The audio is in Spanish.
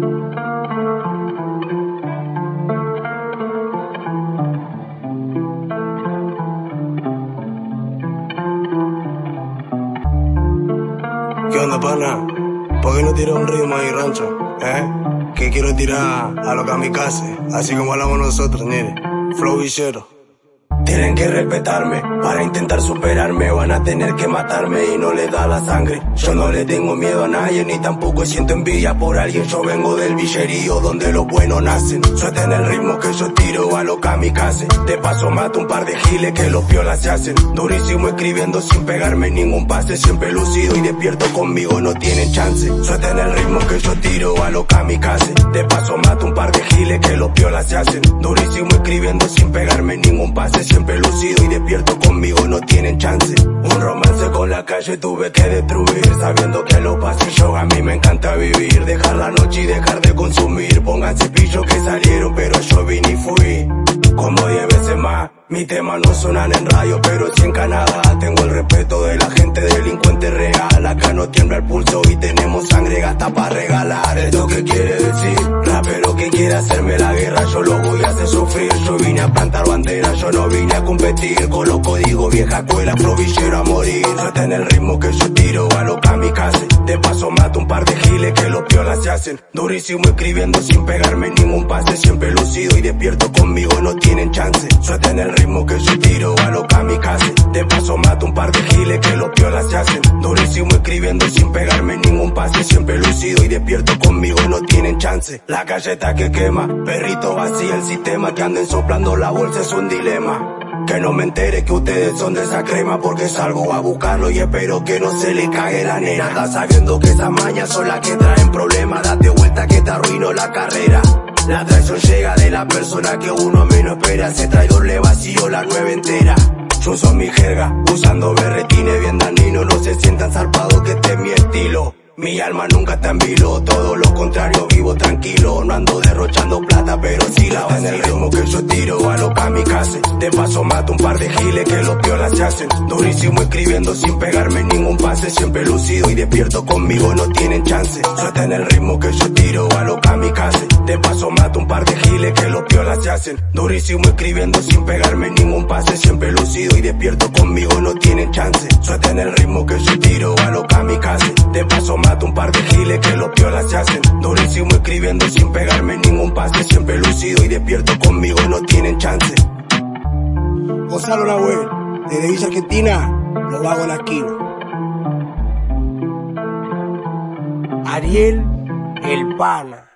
¿Qué onda, pana? ¿Por qué no tiras un ritmo ahí, rancho? ¿Eh? Que quiero tirar a lo kamikaze, así como hablamos nosotros, nene. Flow villero. Tienen que respetarme, para intentar superarme van a tener que matarme y no le da la sangre. Yo no le tengo miedo a nadie ni tampoco siento envidia por alguien. Yo vengo del villerío donde los buenos nacen. Suelten el ritmo que yo tiro a lo kamikaze. De paso mato un par de giles que los piolas se hacen. Durísimo escribiendo sin pegarme ningún pase. Siempre lucido y despierto conmigo no tienen chance. Suelten el ritmo que yo tiro a lo kamikaze. De paso mato se hacen. Durísimo escribiendo sin pegarme ningún pase siempre lucido y despierto conmigo no tienen chance. Un romance con la calle tuve que destruir, sabiendo que los pasillos a mí me encanta vivir. Dejar la noche y dejar de consumir. Pónganse pillos que salieron, pero yo vine y fui. Mi tema no suenan en radio, pero sí en Canadá. Tengo el respeto de la gente delincuente real. Acá no tiembla el pulso y tenemos sangre gasta para regalar. ¿Esto qué quiere decir? Rapero que quiere hacerme la guerra, yo lo voy a hacer sufrir. Yo vine a plantar bandera, yo no vine a competir. Con los códigos vieja escuela, provillero a morir. No en el ritmo que yo tiro a lo kamikaze. De paso mato un par de giles que los piolas se hacen. Durísimo escribiendo sin pegarme ningún pase. Siempre lucido y despierto conmigo, no tienen chance. Suelten el ritmo que yo tiro a lo kamikaze. De paso mato un par de giles que los piolas se hacen. Durísimo escribiendo sin pegarme ningún pase. Siempre lucido y despierto conmigo, no tienen chance. La galleta que quema, perrito vacía el sistema que anden soplando la bolsa es un dilema. Que no me entere que ustedes son de esa crema porque salgo a buscarlo y espero que no se le cague la nena. Sabiendo que esas mañas son las que traen problemas. Date vuelta que te arruino la carrera. La traición llega de la persona que uno menos espera. Ese traidor le vacío la nueva entera. Yo soy mi jerga, usando berretines bien danino. No se sientan zarpados que este es mi estilo. Mi alma nunca está en vilo, todo lo contrario, vivo tranquilo. No ando derrochando plata, pero sí la en el ritmo que yo tiro a lo. De paso mato un par de giles que los piolas hacen. Durísimo escribiendo sin pegarme ningún pase. Siempre lucido y despierto conmigo, no tienen chance. Suelta en el ritmo que yo tiro a lo kamikaze. De paso mato un par de giles que los piolas hacen. Durísimo escribiendo sin pegarme ningún pase. Siempre lucido y despierto conmigo, no tienen chance. Suelta en el ritmo que yo tiro a lo kamikaze. De paso mato un par de giles que los piolas hacen. Durísimo escribiendo sin pegarme ningún pase. Siempre lucido y despierto conmigo, no tienen chance. Gonzalo Nahuel, desde Villa Argentina, lo hago en la esquina. Ariel, el pana.